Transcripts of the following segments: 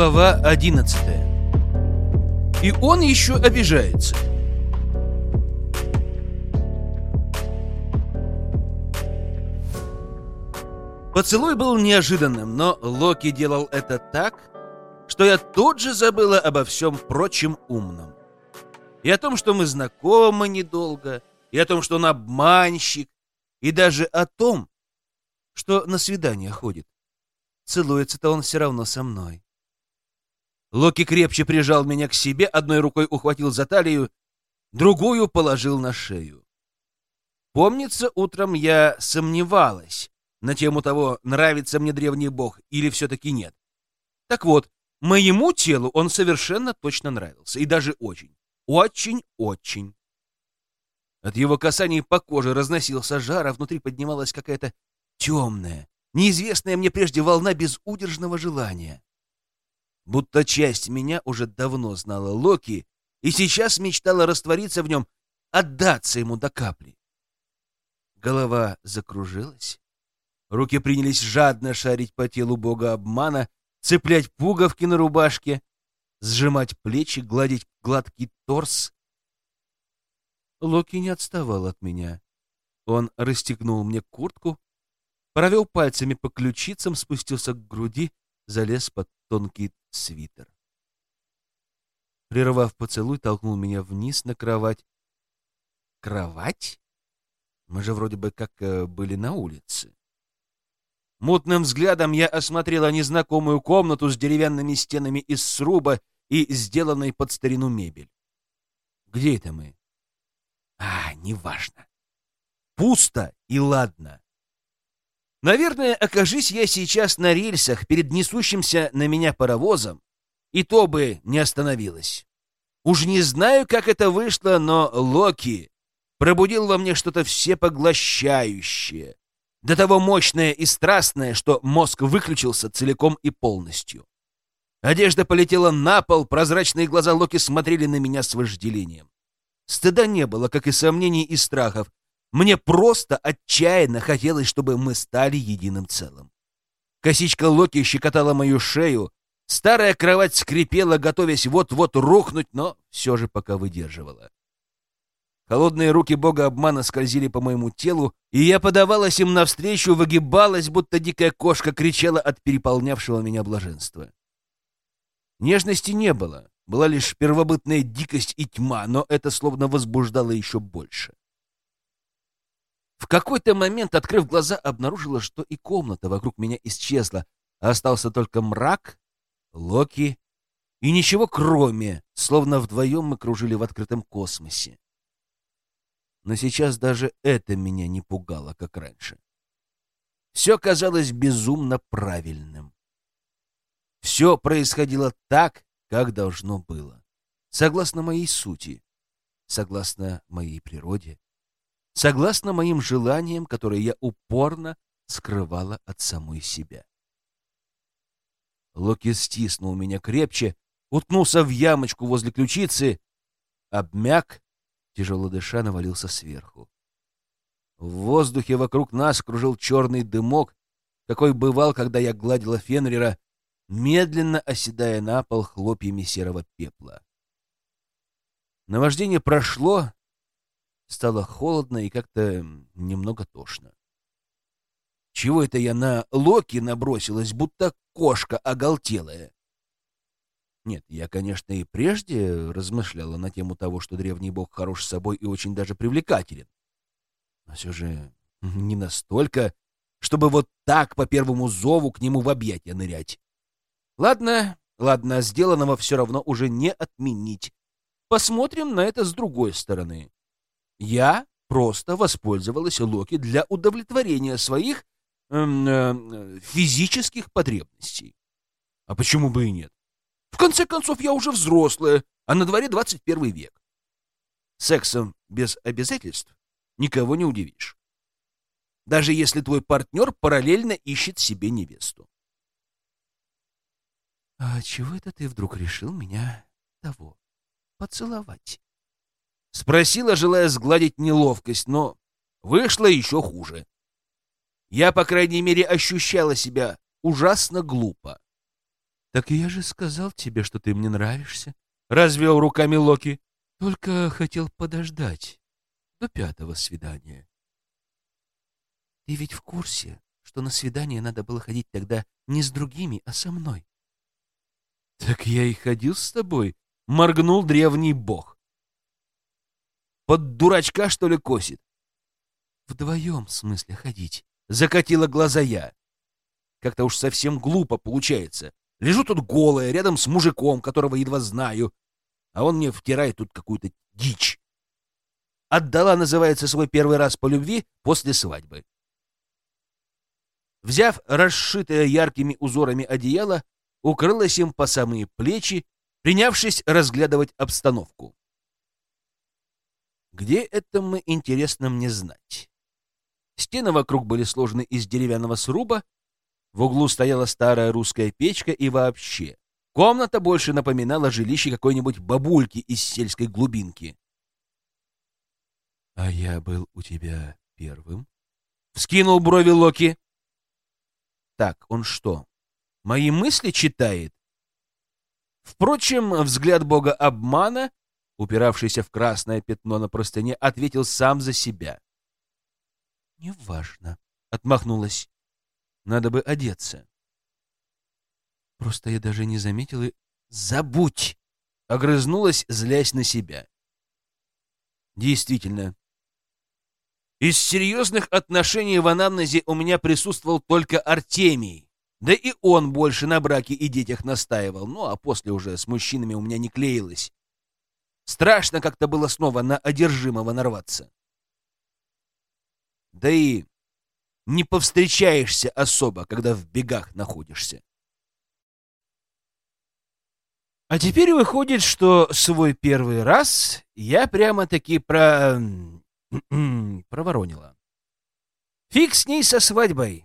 Глава 11 И он еще обижается. Поцелуй был неожиданным, но Локи делал это так, что я тут же забыла обо всем прочем умном. И о том, что мы знакомы недолго, и о том, что он обманщик, и даже о том, что на свидание ходит. Целуется-то он все равно со мной. Локи крепче прижал меня к себе, одной рукой ухватил за талию, другую положил на шею. Помнится, утром я сомневалась на тему того, нравится мне древний бог или все-таки нет. Так вот, моему телу он совершенно точно нравился, и даже очень, очень-очень. От его касаний по коже разносился жар, а внутри поднималась какая-то темная, неизвестная мне прежде волна безудержного желания будто часть меня уже давно знала Локи и сейчас мечтала раствориться в нем, отдаться ему до капли. Голова закружилась. Руки принялись жадно шарить по телу бога обмана, цеплять пуговки на рубашке, сжимать плечи, гладить гладкий торс. Локи не отставал от меня. Он расстегнул мне куртку, провел пальцами по ключицам, спустился к груди, залез под тонкий свитер. Прервав поцелуй, толкнул меня вниз на кровать. Кровать? Мы же вроде бы как э, были на улице. Мутным взглядом я осмотрела незнакомую комнату с деревянными стенами из сруба и сделанной под старину мебель. Где это мы? А, неважно. Пусто и ладно. Наверное, окажись я сейчас на рельсах перед несущимся на меня паровозом, и то бы не остановилась. Уж не знаю, как это вышло, но Локи пробудил во мне что-то всепоглощающее, до того мощное и страстное, что мозг выключился целиком и полностью. Одежда полетела на пол, прозрачные глаза Локи смотрели на меня с вожделением. Стыда не было, как и сомнений и страхов, мне просто отчаянно хотелось, чтобы мы стали единым целым. Косичка Локи щекотала мою шею, старая кровать скрипела, готовясь вот-вот рухнуть, но все же пока выдерживала. Холодные руки бога обмана скользили по моему телу, и я подавалась им навстречу, выгибалась, будто дикая кошка кричала от переполнявшего меня блаженства. Нежности не было, была лишь первобытная дикость и тьма, но это словно возбуждало еще больше. В какой-то момент, открыв глаза, обнаружила, что и комната вокруг меня исчезла, а остался только мрак, Локи и ничего кроме, словно вдвоем мы кружили в открытом космосе. Но сейчас даже это меня не пугало, как раньше. Все казалось безумно правильным. Все происходило так, как должно было, согласно моей сути, согласно моей природе согласно моим желаниям, которые я упорно скрывала от самой себя. Локи стиснул меня крепче, уткнулся в ямочку возле ключицы, обмяк, тяжело дыша, навалился сверху. В воздухе вокруг нас кружил черный дымок, какой бывал, когда я гладила Фенрира, медленно оседая на пол хлопьями серого пепла. Наваждение прошло, Стало холодно и как-то немного тошно. Чего это я на Локи набросилась, будто кошка оголтелая? Нет, я, конечно, и прежде размышляла на тему того, что древний бог хорош собой и очень даже привлекателен. Но все же не настолько, чтобы вот так по первому зову к нему в объятия нырять. Ладно, ладно, сделанного все равно уже не отменить. Посмотрим на это с другой стороны. Я просто воспользовалась Локи для удовлетворения своих э, э, физических потребностей. А почему бы и нет? В конце концов, я уже взрослая, а на дворе 21 век. Сексом без обязательств никого не удивишь. Даже если твой партнер параллельно ищет себе невесту. «А чего это ты вдруг решил меня того поцеловать?» Спросила, желая сгладить неловкость, но вышло еще хуже. Я, по крайней мере, ощущала себя ужасно глупо. Так я же сказал тебе, что ты мне нравишься. Развел руками Локи. Только хотел подождать до пятого свидания. Ты ведь в курсе, что на свидание надо было ходить тогда не с другими, а со мной? Так я и ходил с тобой, моргнул древний бог. Под дурачка, что ли, косит? Вдвоем, в смысле, ходить. Закатила глаза я. Как-то уж совсем глупо получается. Лежу тут голая, рядом с мужиком, которого едва знаю, а он мне втирает тут какую-то дичь. Отдала, называется, свой первый раз по любви после свадьбы. Взяв расшитое яркими узорами одеяло, укрылась им по самые плечи, принявшись разглядывать обстановку. Где это мы, интересно мне знать. Стены вокруг были сложены из деревянного сруба, в углу стояла старая русская печка и вообще. Комната больше напоминала жилище какой-нибудь бабульки из сельской глубинки. — А я был у тебя первым? — вскинул брови Локи. — Так, он что, мои мысли читает? Впрочем, взгляд бога обмана, упиравшийся в красное пятно на простыне, ответил сам за себя. — Неважно, — отмахнулась. Надо бы одеться. Просто я даже не заметила... Забудь! Огрызнулась, злясь на себя. Действительно. Из серьезных отношений в анамнезе у меня присутствовал только Артемий. Да и он больше на браке и детях настаивал. Ну, а после уже с мужчинами у меня не клеилось. Страшно как-то было снова на одержимого нарваться. Да и не повстречаешься особо, когда в бегах находишься. А теперь выходит, что свой первый раз я прямо-таки про... проворонила. Фиг с ней со свадьбой.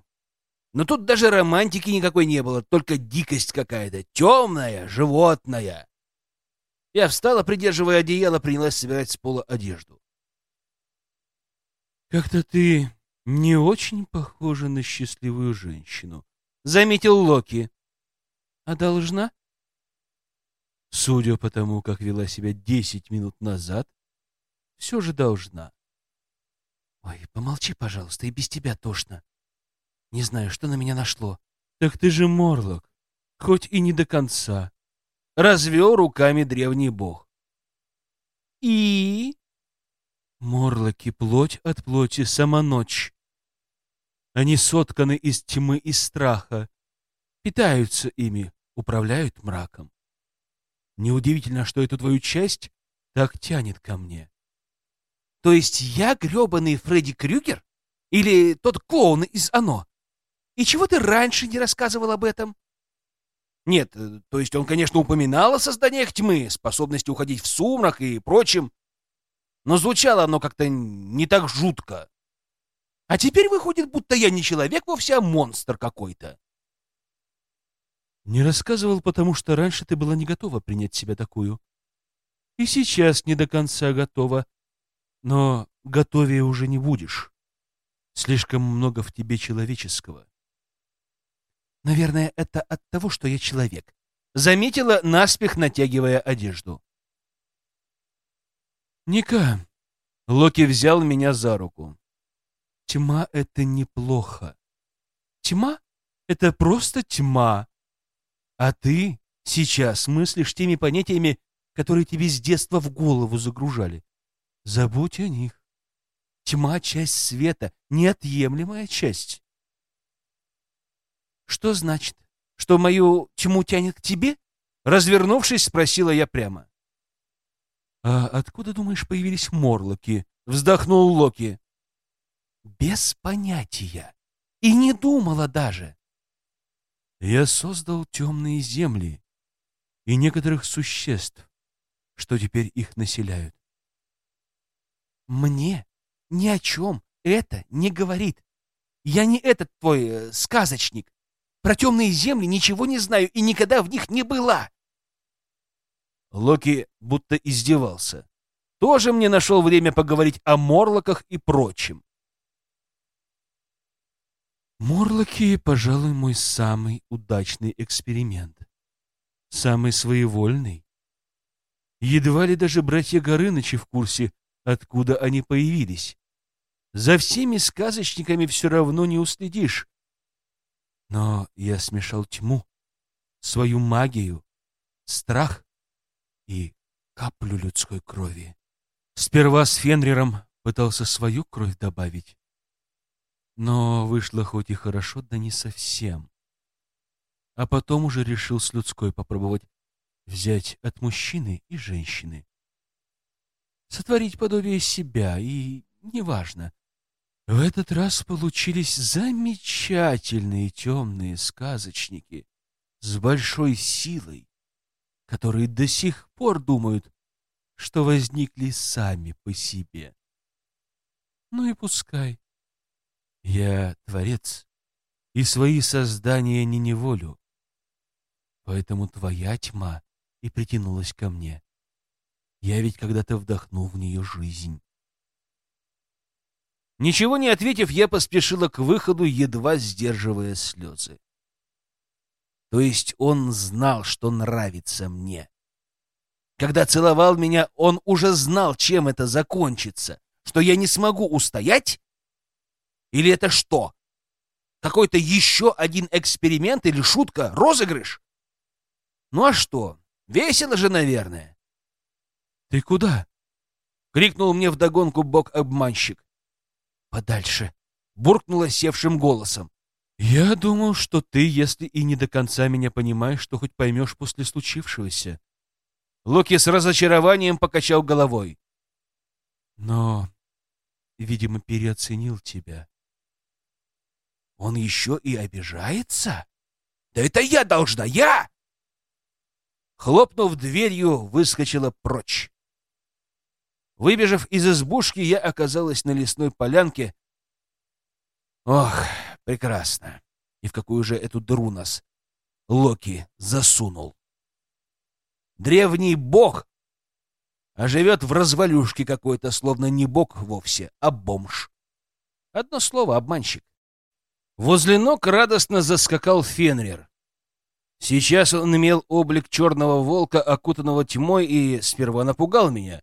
Но тут даже романтики никакой не было, только дикость какая-то, темная, животная. Я встала, придерживая одеяло, принялась собирать с пола одежду. «Как-то ты не очень похожа на счастливую женщину», — заметил Локи. «А должна?» Судя по тому, как вела себя десять минут назад, все же должна. «Ой, помолчи, пожалуйста, и без тебя тошно. Не знаю, что на меня нашло». «Так ты же Морлок, хоть и не до конца», — развел руками древний бог. «И?» Морлоки — плоть от плоти, сама ночь. Они сотканы из тьмы и страха, питаются ими, управляют мраком. Неудивительно, что эту твою часть так тянет ко мне. То есть я гребаный Фредди Крюгер? Или тот клоун из «Оно»? И чего ты раньше не рассказывал об этом? Нет, э, то есть он, конечно, упоминал о созданиях тьмы, способности уходить в сумрак и прочем, но звучало оно как-то не так жутко. А теперь выходит, будто я не человек вовсе, а монстр какой-то. Не рассказывал, потому что раньше ты была не готова принять себя такую. И сейчас не до конца готова. Но готовее уже не будешь. Слишком много в тебе человеческого. Наверное, это от того, что я человек. Заметила, наспех натягивая одежду. Ника, Локи взял меня за руку. Тьма — это неплохо. Тьма — это просто тьма. А ты сейчас мыслишь теми понятиями, которые тебе с детства в голову загружали. Забудь о них. Тьма — часть света, неотъемлемая часть. Что значит? Что мою тьму тянет к тебе? Развернувшись, спросила я прямо. «А откуда, думаешь, появились морлоки?» — вздохнул Локи. Без понятия. И не думала даже. Я создал темные земли и некоторых существ, что теперь их населяют. Мне ни о чем это не говорит. Я не этот твой э, сказочник. Про темные земли ничего не знаю и никогда в них не была. Локи будто издевался. Тоже мне нашел время поговорить о морлоках и прочем. Морлоки, пожалуй, мой самый удачный эксперимент. самый своевольный. Едва ли даже братья Горынычи в курсе, откуда они появились. За всеми сказочниками все равно не уследишь. Но я смешал тьму, свою магию, страх и каплю людской крови. Сперва с Фенриром пытался свою кровь добавить. Но вышло хоть и хорошо, да не совсем. А потом уже решил с людской попробовать взять от мужчины и женщины. Сотворить подобие себя, и неважно. В этот раз получились замечательные темные сказочники с большой силой, которые до сих пор думают, что возникли сами по себе. Ну и пускай. Я творец, и свои создания не неволю. Поэтому твоя тьма и притянулась ко мне. Я ведь когда-то вдохнул в нее жизнь. Ничего не ответив, я поспешила к выходу, едва сдерживая слезы. То есть он знал, что нравится мне. Когда целовал меня, он уже знал, чем это закончится, что я не смогу устоять? Или это что? Какой-то еще один эксперимент или шутка, розыгрыш? Ну а что? Весело же, наверное. Ты куда? крикнул мне вдогонку бок-обманщик. Подальше, буркнула севшим голосом. Я думал, что ты, если и не до конца меня понимаешь, что хоть поймешь после случившегося. Локи с разочарованием покачал головой. Но, видимо, переоценил тебя. Он еще и обижается? Да это я должна, я! Хлопнув дверью, выскочила прочь. Выбежав из избушки, я оказалась на лесной полянке. Ох, прекрасно. И в какую же эту дыру нас Локи засунул? Древний бог, а живет в развалюшке какой-то, словно не бог вовсе, а бомж. Одно слово — обманщик. Возле ног радостно заскакал Фенрир. Сейчас он имел облик черного волка, окутанного тьмой, и сперва напугал меня.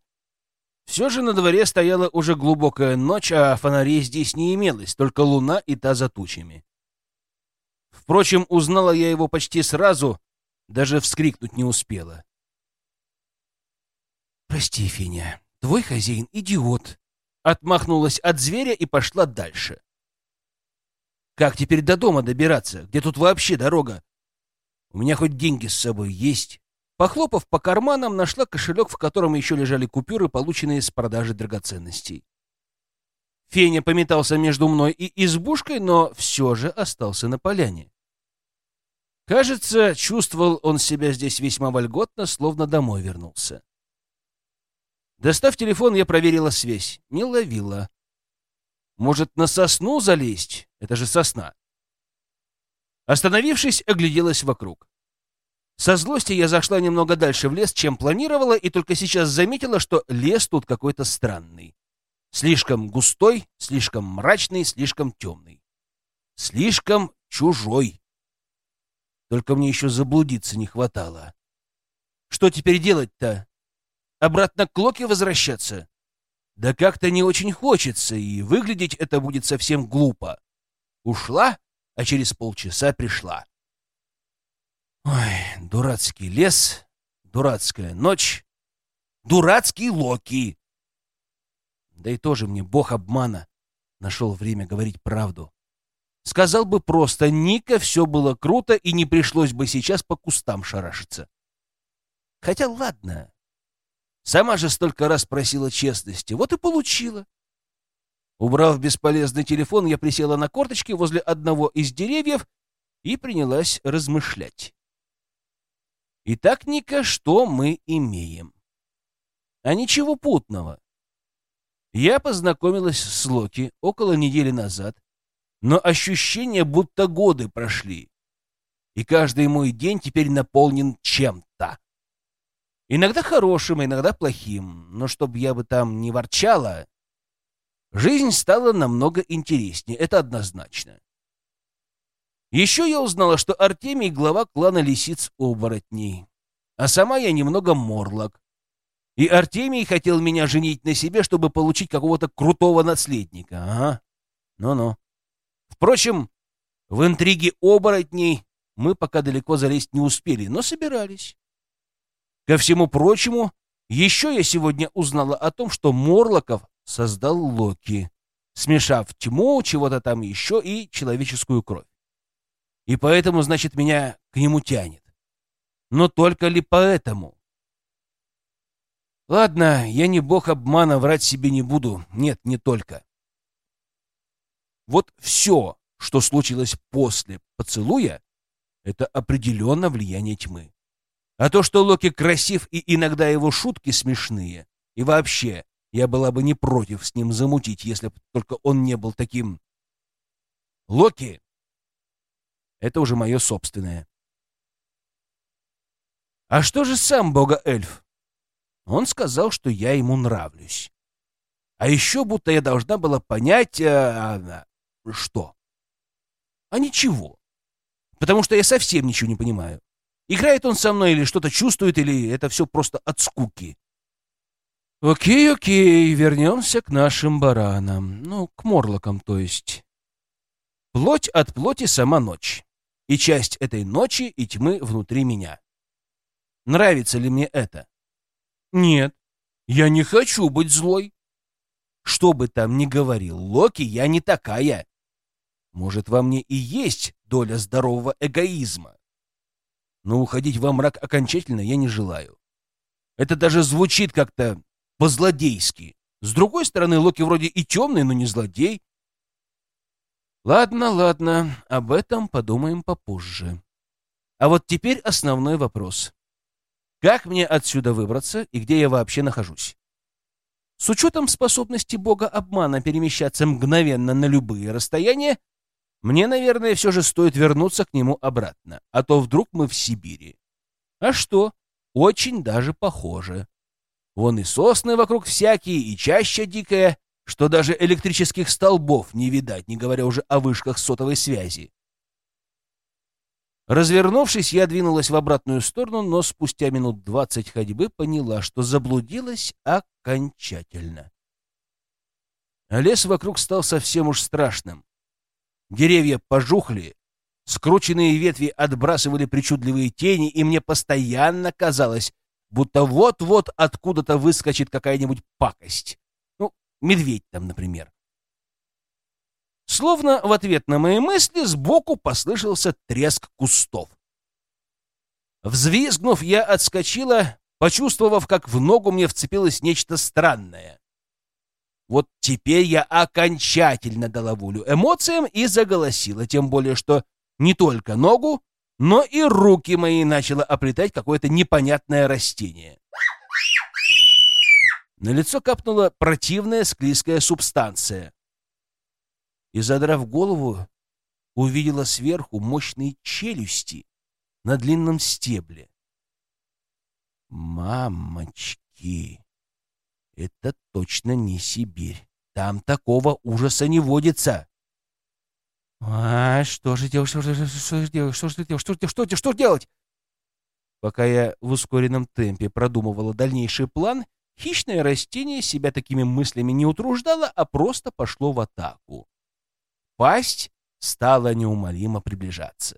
Все же на дворе стояла уже глубокая ночь, а фонарей здесь не имелось, только луна и та за тучами. Впрочем, узнала я его почти сразу, даже вскрикнуть не успела. «Прости, Финя, твой хозяин — идиот!» Отмахнулась от зверя и пошла дальше. «Как теперь до дома добираться? Где тут вообще дорога? У меня хоть деньги с собой есть. Похлопав по карманам, нашла кошелек, в котором еще лежали купюры, полученные с продажи драгоценностей. Феня пометался между мной и избушкой, но все же остался на поляне. Кажется, чувствовал он себя здесь весьма вольготно, словно домой вернулся. Достав телефон, я проверила связь. Не ловила. Может, на сосну залезть? Это же сосна. Остановившись, огляделась вокруг. Со злости я зашла немного дальше в лес, чем планировала, и только сейчас заметила, что лес тут какой-то странный. Слишком густой, слишком мрачный, слишком темный. Слишком чужой. Только мне еще заблудиться не хватало. Что теперь делать-то? Обратно к Локе возвращаться? Да как-то не очень хочется, и выглядеть это будет совсем глупо. Ушла? а через полчаса пришла. Ой, дурацкий лес, дурацкая ночь, дурацкий Локи. Да и тоже мне бог обмана нашел время говорить правду. Сказал бы просто, Ника, все было круто, и не пришлось бы сейчас по кустам шарашиться. Хотя ладно, сама же столько раз просила честности, вот и получила. Убрав бесполезный телефон, я присела на корточки возле одного из деревьев и принялась размышлять. Итак, Ника, что мы имеем? А ничего путного. Я познакомилась с Локи около недели назад, но ощущение, будто годы прошли, и каждый мой день теперь наполнен чем-то. Иногда хорошим, иногда плохим, но чтобы я бы там не ворчала, Жизнь стала намного интереснее, это однозначно. Еще я узнала, что Артемий — глава клана лисиц-оборотней. А сама я немного морлок. И Артемий хотел меня женить на себе, чтобы получить какого-то крутого наследника. Ага. Ну-ну. Впрочем, в интриге оборотней мы пока далеко залезть не успели, но собирались. Ко всему прочему, еще я сегодня узнала о том, что Морлоков создал Локи, смешав тьму, чего-то там еще и человеческую кровь. И поэтому, значит, меня к нему тянет. Но только ли поэтому? Ладно, я не бог обмана, врать себе не буду. Нет, не только. Вот все, что случилось после поцелуя, это определенно влияние тьмы. А то, что Локи красив и иногда его шутки смешные, и вообще, я была бы не против с ним замутить, если бы только он не был таким... Локи — это уже мое собственное. А что же сам бога-эльф? Он сказал, что я ему нравлюсь. А еще будто я должна была понять... А, а, что? А ничего. Потому что я совсем ничего не понимаю. Играет он со мной или что-то чувствует, или это все просто от скуки. Окей, окей, вернемся к нашим баранам. Ну, к морлокам, то есть. Плоть от плоти сама ночь. И часть этой ночи и тьмы внутри меня. Нравится ли мне это? Нет, я не хочу быть злой. Что бы там ни говорил Локи, я не такая. Может, во мне и есть доля здорового эгоизма. Но уходить во мрак окончательно я не желаю. Это даже звучит как-то по-злодейски. С другой стороны, Локи вроде и темный, но не злодей. Ладно, ладно, об этом подумаем попозже. А вот теперь основной вопрос. Как мне отсюда выбраться и где я вообще нахожусь? С учетом способности бога обмана перемещаться мгновенно на любые расстояния, мне, наверное, все же стоит вернуться к нему обратно, а то вдруг мы в Сибири. А что? Очень даже похоже. Вон и сосны вокруг всякие, и чаща дикая, что даже электрических столбов не видать, не говоря уже о вышках сотовой связи. Развернувшись, я двинулась в обратную сторону, но спустя минут двадцать ходьбы поняла, что заблудилась окончательно. А лес вокруг стал совсем уж страшным. Деревья пожухли, скрученные ветви отбрасывали причудливые тени, и мне постоянно казалось, будто вот-вот откуда-то выскочит какая-нибудь пакость. Медведь там, например. Словно в ответ на мои мысли сбоку послышался треск кустов. Взвизгнув, я отскочила, почувствовав, как в ногу мне вцепилось нечто странное. Вот теперь я окончательно дала волю эмоциям и заголосила, тем более, что не только ногу, но и руки мои начало оплетать какое-то непонятное растение. На лицо капнула противная склизкая субстанция и, задрав голову, увидела сверху мощные челюсти на длинном стебле. Мамочки! Это точно не Сибирь. Там такого ужаса не водится. А что же делать? Что же, что же делать? Что же делать? Что же, что, что делать? Пока я в ускоренном темпе продумывала дальнейший план, хищное растение себя такими мыслями не утруждало, а просто пошло в атаку. Пасть стала неумолимо приближаться.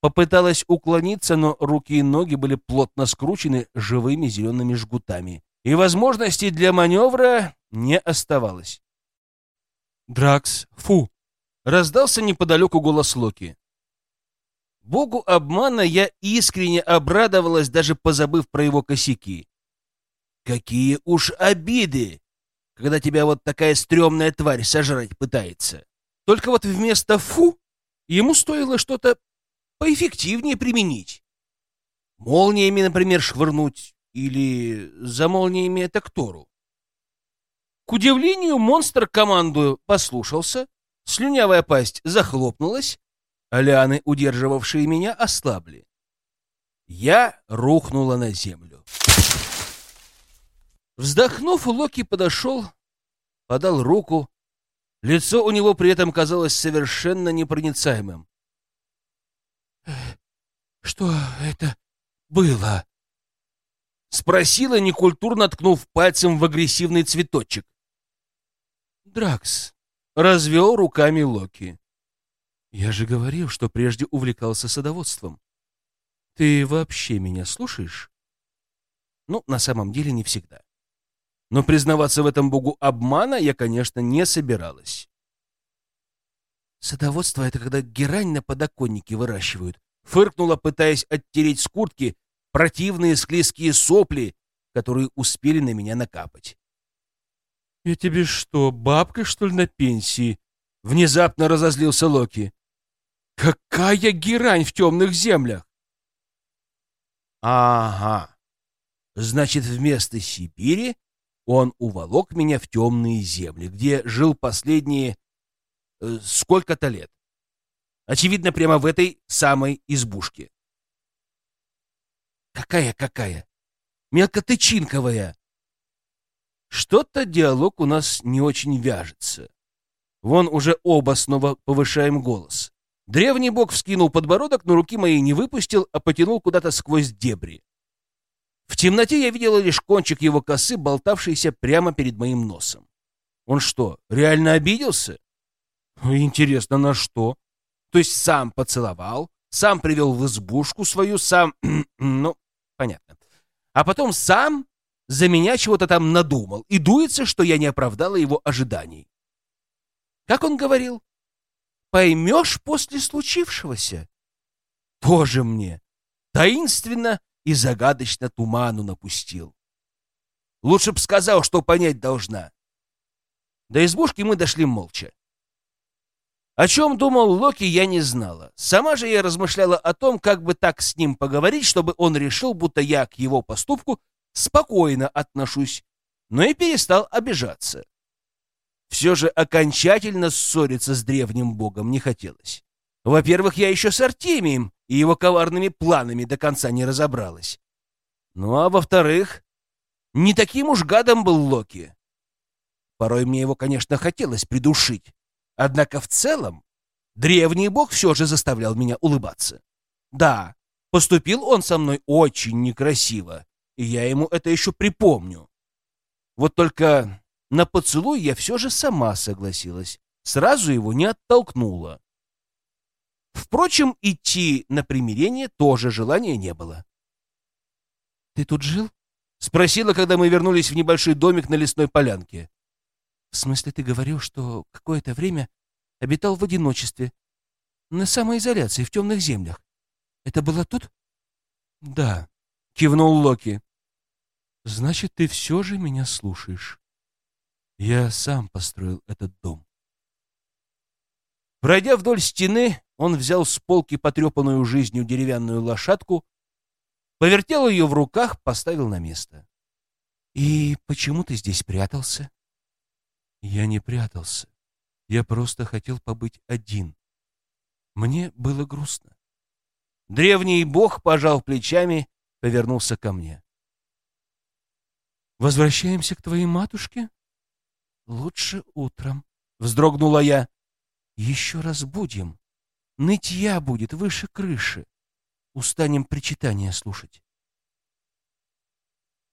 Попыталась уклониться, но руки и ноги были плотно скручены живыми зелеными жгутами, и возможностей для маневра не оставалось. «Дракс, фу!» — раздался неподалеку голос Локи. Богу обмана я искренне обрадовалась, даже позабыв про его косяки. Какие уж обиды, когда тебя вот такая стрёмная тварь сожрать пытается. Только вот вместо «фу» ему стоило что-то поэффективнее применить. Молниями, например, швырнуть или за молниями это Ктору. К удивлению, монстр команду послушался, слюнявая пасть захлопнулась, а лианы, удерживавшие меня, ослабли. Я рухнула на землю. Вздохнув, Локи подошел, подал руку. Лицо у него при этом казалось совершенно непроницаемым. — Что это было?» Спросила, некультурно ткнув пальцем в агрессивный цветочек. «Дракс», — развел руками Локи. «Я же говорил, что прежде увлекался садоводством. Ты вообще меня слушаешь?» Ну, на самом деле, не всегда. Но признаваться в этом богу обмана я, конечно, не собиралась. Садоводство — это когда герань на подоконнике выращивают. Фыркнула, пытаясь оттереть с куртки противные склизкие сопли, которые успели на меня накапать. «Я тебе что, бабка, что ли, на пенсии?» — внезапно разозлился Локи. «Какая герань в темных землях!» «Ага. Значит, вместо Сибири он уволок меня в темные земли, где жил последние э, сколько-то лет. Очевидно, прямо в этой самой избушке. Какая-какая? Мелкотычинковая. Что-то диалог у нас не очень вяжется. Вон уже оба снова повышаем голос. Древний бог вскинул подбородок, но руки мои не выпустил, а потянул куда-то сквозь дебри. В темноте я видела лишь кончик его косы, болтавшийся прямо перед моим носом. Он что, реально обиделся? Интересно, на что? То есть сам поцеловал, сам привел в избушку свою, сам... ну, понятно. А потом сам за меня чего-то там надумал и дуется, что я не оправдала его ожиданий. Как он говорил? Поймешь после случившегося? Тоже мне. Таинственно и загадочно туману напустил. Лучше б сказал, что понять должна. До избушки мы дошли молча. О чем думал Локи, я не знала. Сама же я размышляла о том, как бы так с ним поговорить, чтобы он решил, будто я к его поступку спокойно отношусь, но и перестал обижаться. Все же окончательно ссориться с древним богом не хотелось. Во-первых, я еще с Артемием и его коварными планами до конца не разобралась. Ну а во-вторых, не таким уж гадом был Локи. Порой мне его, конечно, хотелось придушить. Однако в целом древний бог все же заставлял меня улыбаться. Да, поступил он со мной очень некрасиво, и я ему это еще припомню. Вот только на поцелуй я все же сама согласилась, сразу его не оттолкнула. Впрочем, идти на примирение тоже желания не было. «Ты тут жил?» — спросила, когда мы вернулись в небольшой домик на лесной полянке. «В смысле, ты говорил, что какое-то время обитал в одиночестве, на самоизоляции, в темных землях. Это было тут?» «Да», — кивнул Локи. «Значит, ты все же меня слушаешь. Я сам построил этот дом». Пройдя вдоль стены, он взял с полки потрепанную жизнью деревянную лошадку, повертел ее в руках, поставил на место. «И почему ты здесь прятался?» «Я не прятался. Я просто хотел побыть один. Мне было грустно». Древний бог пожал плечами, повернулся ко мне. «Возвращаемся к твоей матушке?» «Лучше утром», — вздрогнула я. «Еще раз будем. Нытья будет выше крыши. Устанем причитания слушать».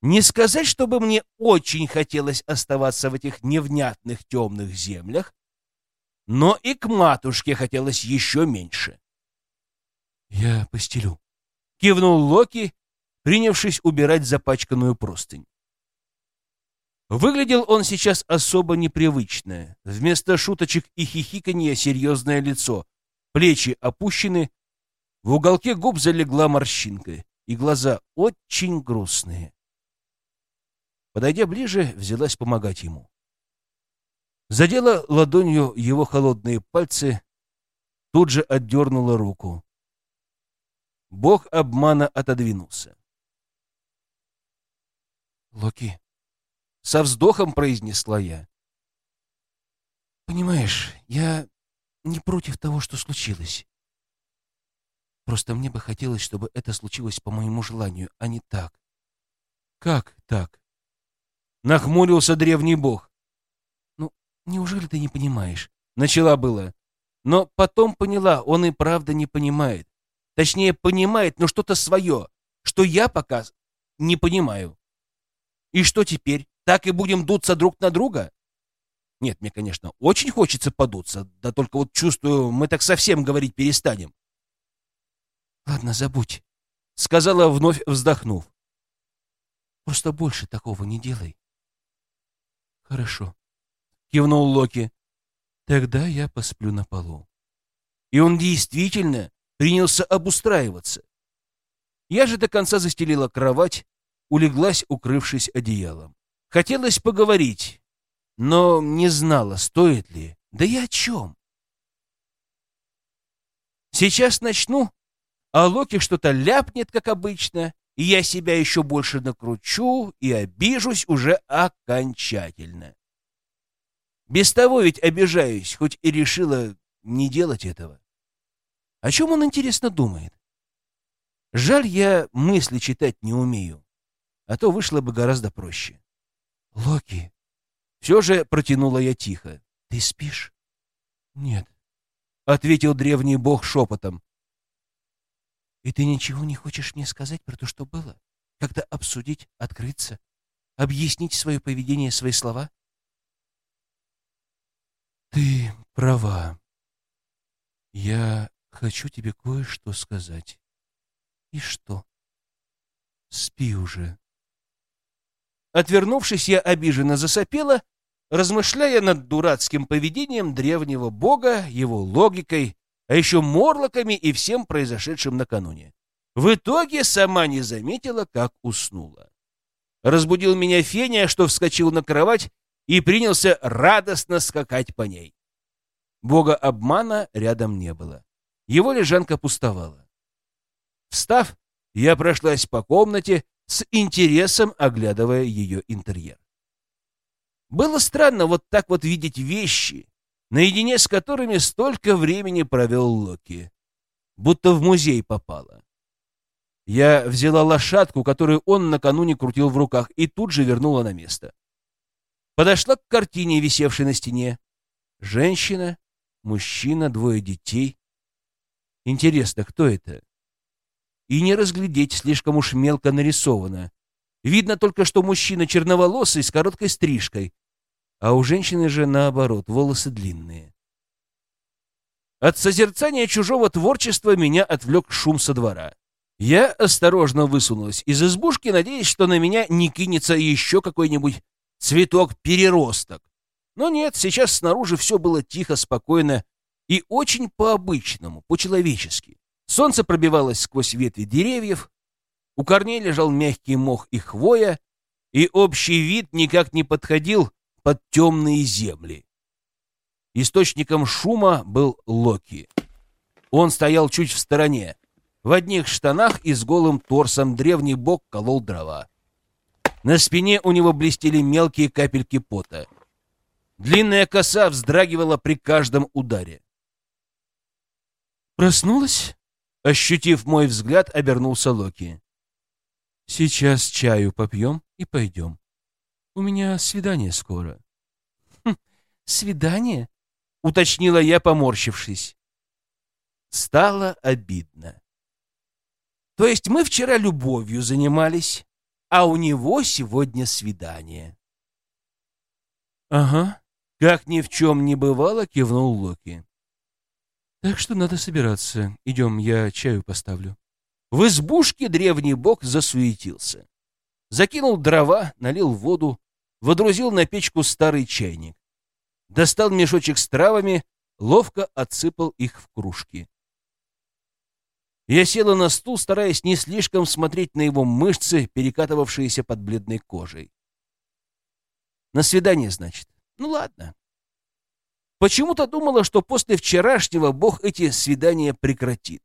Не сказать, чтобы мне очень хотелось оставаться в этих невнятных темных землях, но и к матушке хотелось еще меньше. «Я постелю», — кивнул Локи, принявшись убирать запачканную простынь. Выглядел он сейчас особо непривычно. Вместо шуточек и хихиканья серьезное лицо, плечи опущены, в уголке губ залегла морщинка, и глаза очень грустные. Подойдя ближе, взялась помогать ему. Задела ладонью его холодные пальцы, тут же отдернула руку. Бог обмана отодвинулся. «Локи», — со вздохом произнесла я. «Понимаешь, я не против того, что случилось. Просто мне бы хотелось, чтобы это случилось по моему желанию, а не так». «Как так?» — нахмурился древний бог. «Ну, неужели ты не понимаешь?» — начала было. Но потом поняла, он и правда не понимает. Точнее, понимает, но что-то свое, что я пока не понимаю. И что теперь? Так и будем дуться друг на друга? Нет, мне, конечно, очень хочется подуться, да только вот чувствую, мы так совсем говорить перестанем. Ладно, забудь, — сказала, вновь вздохнув. Просто больше такого не делай. Хорошо, — кивнул Локи. Тогда я посплю на полу. И он действительно принялся обустраиваться. Я же до конца застелила кровать, улеглась, укрывшись одеялом. Хотелось поговорить, но не знала, стоит ли. Да и о чем? Сейчас начну, а Локи что-то ляпнет, как обычно, и я себя еще больше накручу и обижусь уже окончательно. Без того ведь обижаюсь, хоть и решила не делать этого. О чем он, интересно, думает? Жаль, я мысли читать не умею, а то вышло бы гораздо проще. Локи, все же протянула я тихо. Ты спишь? Нет, ответил древний бог шепотом. И ты ничего не хочешь мне сказать про то, что было? Как-то обсудить, открыться, объяснить свое поведение, свои слова? Ты права. Я хочу тебе кое-что сказать. И что? Спи уже. Отвернувшись, я обиженно засопела, размышляя над дурацким поведением древнего бога, его логикой, а еще морлоками и всем произошедшим накануне. В итоге сама не заметила, как уснула. Разбудил меня Феня, что вскочил на кровать и принялся радостно скакать по ней. Бога обмана рядом не было. Его лежанка пустовала. Встав, я прошлась по комнате, с интересом оглядывая ее интерьер. Было странно вот так вот видеть вещи, наедине с которыми столько времени провел Локи. Будто в музей попало. Я взяла лошадку, которую он накануне крутил в руках, и тут же вернула на место. Подошла к картине, висевшей на стене. Женщина, мужчина, двое детей. Интересно, кто это? И не разглядеть, слишком уж мелко нарисовано. Видно только, что мужчина черноволосый, с короткой стрижкой, а у женщины же, наоборот, волосы длинные. От созерцания чужого творчества меня отвлек шум со двора. Я осторожно высунулась из избушки, надеясь, что на меня не кинется еще какой-нибудь цветок-переросток. Но нет, сейчас снаружи все было тихо, спокойно и очень по-обычному, по-человечески. Солнце пробивалось сквозь ветви деревьев, у корней лежал мягкий мох и хвоя, и общий вид никак не подходил под темные земли. Источником шума был Локи. Он стоял чуть в стороне. В одних штанах и с голым торсом древний бог колол дрова. На спине у него блестели мелкие капельки пота. Длинная коса вздрагивала при каждом ударе. «Проснулась?» Ощутив мой взгляд, обернулся Локи. «Сейчас чаю попьем и пойдем. У меня свидание скоро». «Хм, свидание?» — уточнила я, поморщившись. Стало обидно. То есть мы вчера любовью занимались, а у него сегодня свидание. «Ага», — как ни в чем не бывало, кивнул Локи. Так что надо собираться. Идем, я чаю поставлю. В избушке древний бог засуетился. Закинул дрова, налил воду, водрузил на печку старый чайник. Достал мешочек с травами, ловко отсыпал их в кружки. Я села на стул, стараясь не слишком смотреть на его мышцы, перекатывавшиеся под бледной кожей. На свидание, значит. Ну ладно. Почему-то думала, что после вчерашнего Бог эти свидания прекратит.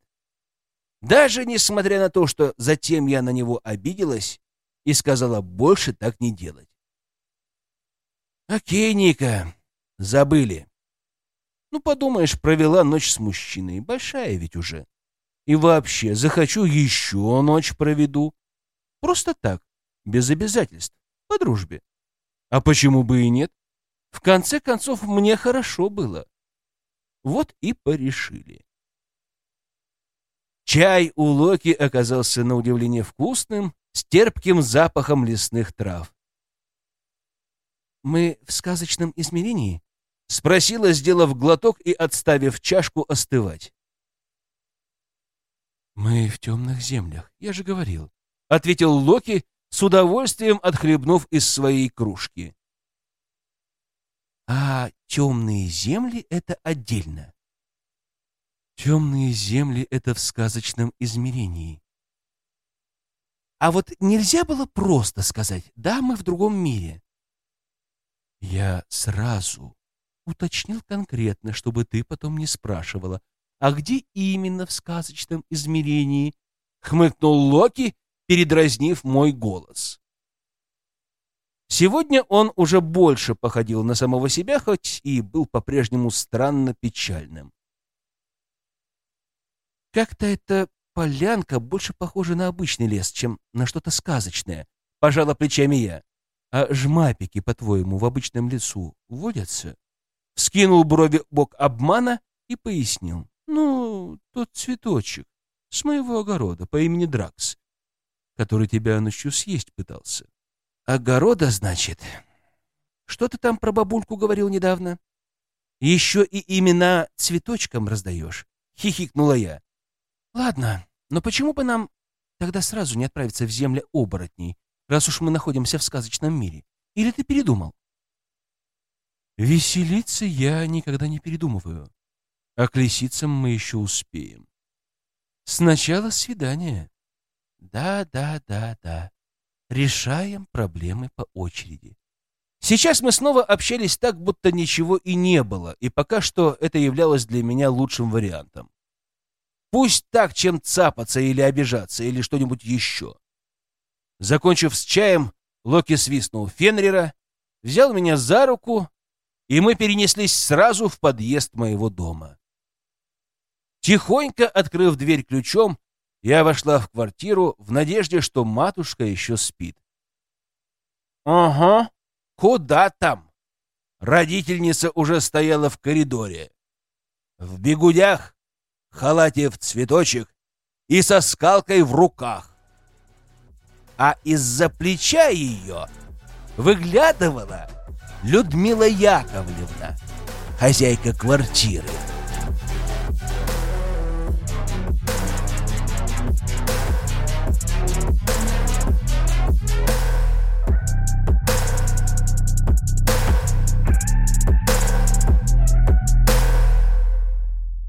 Даже несмотря на то, что затем я на него обиделась и сказала больше так не делать. Окей, Ника, забыли. Ну, подумаешь, провела ночь с мужчиной. Большая ведь уже. И вообще, захочу еще ночь проведу. Просто так, без обязательств, по дружбе. А почему бы и нет? В конце концов, мне хорошо было. Вот и порешили. Чай у Локи оказался на удивление вкусным, с терпким запахом лесных трав. «Мы в сказочном измерении?» — спросила, сделав глоток и отставив чашку остывать. «Мы в темных землях, я же говорил», — ответил Локи, с удовольствием отхлебнув из своей кружки. «А темные земли — это отдельно?» «Темные земли — это в сказочном измерении». «А вот нельзя было просто сказать, да, мы в другом мире?» «Я сразу уточнил конкретно, чтобы ты потом не спрашивала, а где именно в сказочном измерении?» — хмыкнул Локи, передразнив мой голос. Сегодня он уже больше походил на самого себя, хоть и был по-прежнему странно печальным. Как-то эта полянка больше похожа на обычный лес, чем на что-то сказочное, пожала плечами я. А жмапики, по-твоему, в обычном лесу водятся? Скинул брови бок обмана и пояснил. Ну, тот цветочек с моего огорода по имени Дракс, который тебя ночью съесть пытался. Огорода, значит? Что ты там про бабульку говорил недавно? Еще и имена цветочкам раздаешь? Хихикнула я. Ладно, но почему бы нам тогда сразу не отправиться в земли оборотней, раз уж мы находимся в сказочном мире? Или ты передумал? Веселиться я никогда не передумываю. А к лисицам мы еще успеем. Сначала свидание. Да, да, да, да. Решаем проблемы по очереди. Сейчас мы снова общались так, будто ничего и не было, и пока что это являлось для меня лучшим вариантом. Пусть так, чем цапаться или обижаться, или что-нибудь еще. Закончив с чаем, Локи свистнул Фенрира, взял меня за руку, и мы перенеслись сразу в подъезд моего дома. Тихонько открыв дверь ключом, я вошла в квартиру в надежде, что матушка еще спит. «Ага, куда там?» Родительница уже стояла в коридоре. В бегудях, халате в цветочек и со скалкой в руках. А из-за плеча ее выглядывала Людмила Яковлевна, хозяйка квартиры.